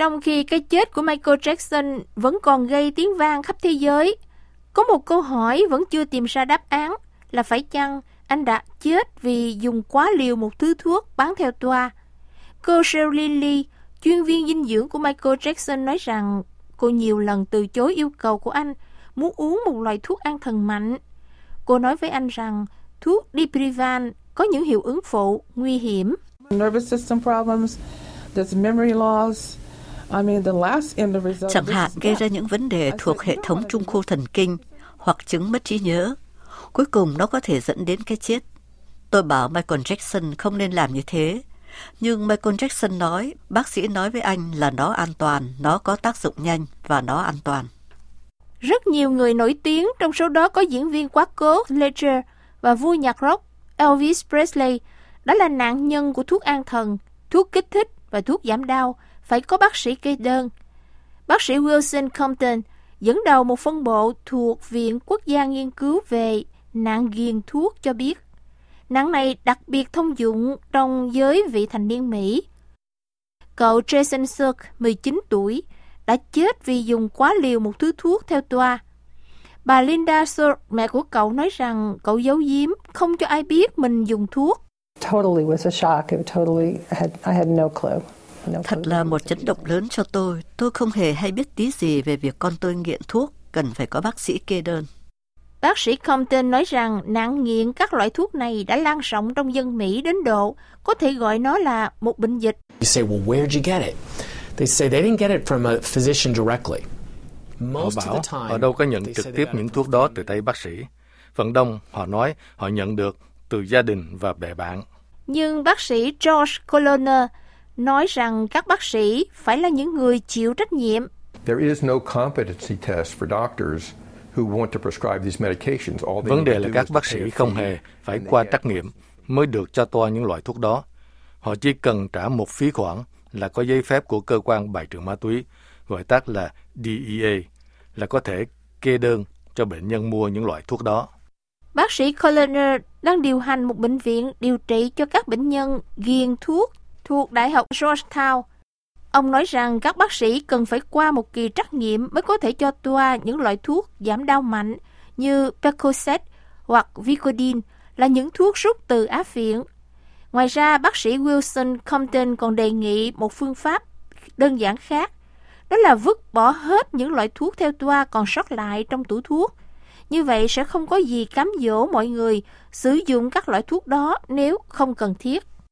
Trong khi cái chết của Michael Jackson vẫn còn gây tiếng vang khắp thế giới, có một câu hỏi vẫn chưa tìm ra đáp án là phải chăng anh đã chết vì dùng quá liều một thứ thuốc bán theo toa. Cô Sherilyn Lee, chuyên viên dinh dưỡng của Michael Jackson nói rằng cô nhiều lần từ chối yêu cầu của anh muốn uống một loại thuốc an thần mạnh. Cô nói với anh rằng thuốc Diprivan có những hiệu ứng phụ nguy hiểm. Nervous system problems, there's memory loss, Chẳng hạn gây ra những vấn đề thuộc hệ thống trung khu thần kinh hoặc chứng mất trí nhớ. Cuối cùng nó có thể dẫn đến cái chết. Tôi bảo Michael Jackson không nên làm như thế. Nhưng Michael Jackson nói, bác sĩ nói với anh là nó an toàn, nó có tác dụng nhanh và nó an toàn. Rất nhiều người nổi tiếng, trong số đó có diễn viên quá cố Ledger và vua nhạc rock Elvis Presley, đó là nạn nhân của thuốc an thần, thuốc kích thích và thuốc giảm đau, phải có bác sĩ kê đơn. Bác sĩ Wilson Compton dẫn đầu một phân bộ thuộc Viện Quốc gia Nghiên cứu về nạn ghiền thuốc cho biết. Nạn này đặc biệt thông dụng trong giới vị thành niên Mỹ. Cậu Jason Sirk, 19 tuổi, đã chết vì dùng quá liều một thứ thuốc theo toa. Bà Linda Sirk, mẹ của cậu nói rằng cậu giấu giếm, không cho ai biết mình dùng thuốc. Totally was a shock. It totally had, I had no clue. Thật là một chấn động lớn cho tôi. Tôi không hề hay biết tí gì về việc con tôi nghiện thuốc, cần phải có bác sĩ kê đơn. Bác sĩ Compton nói rằng nạn nghiện các loại thuốc này đã lan rộng trong dân Mỹ đến độ có thể gọi nó là một bệnh dịch. You say, well, where did you get it? They say they didn't get it from a physician directly. Họ bảo họ đâu có nhận trực tiếp những thuốc đó từ tay bác sĩ. Phần đông họ nói họ nhận được từ gia đình và bè bạn. Nhưng bác sĩ George Coloner nói rằng các bác sĩ phải là những người chịu trách nhiệm. There is no competency test for doctors who want to prescribe these medications. All Vấn đề là các bác sĩ không hề phải qua trắc nghiệm mới được cho toa những loại thuốc đó. Họ chỉ cần trả một phí khoản là có giấy phép của cơ quan bài trừ ma túy, gọi tắt là DEA, là có thể kê đơn cho bệnh nhân mua những loại thuốc đó. Bác sĩ Coloner đang điều hành một bệnh viện điều trị cho các bệnh nhân ghiền thuốc thuộc Đại học Georgetown. Ông nói rằng các bác sĩ cần phải qua một kỳ trắc nghiệm mới có thể cho toa những loại thuốc giảm đau mạnh như Percocet hoặc Vicodin là những thuốc rút từ á phiện. Ngoài ra, bác sĩ Wilson Compton còn đề nghị một phương pháp đơn giản khác, đó là vứt bỏ hết những loại thuốc theo toa còn sót lại trong tủ thuốc. Như vậy sẽ không có gì cám dỗ mọi người sử dụng các loại thuốc đó nếu không cần thiết.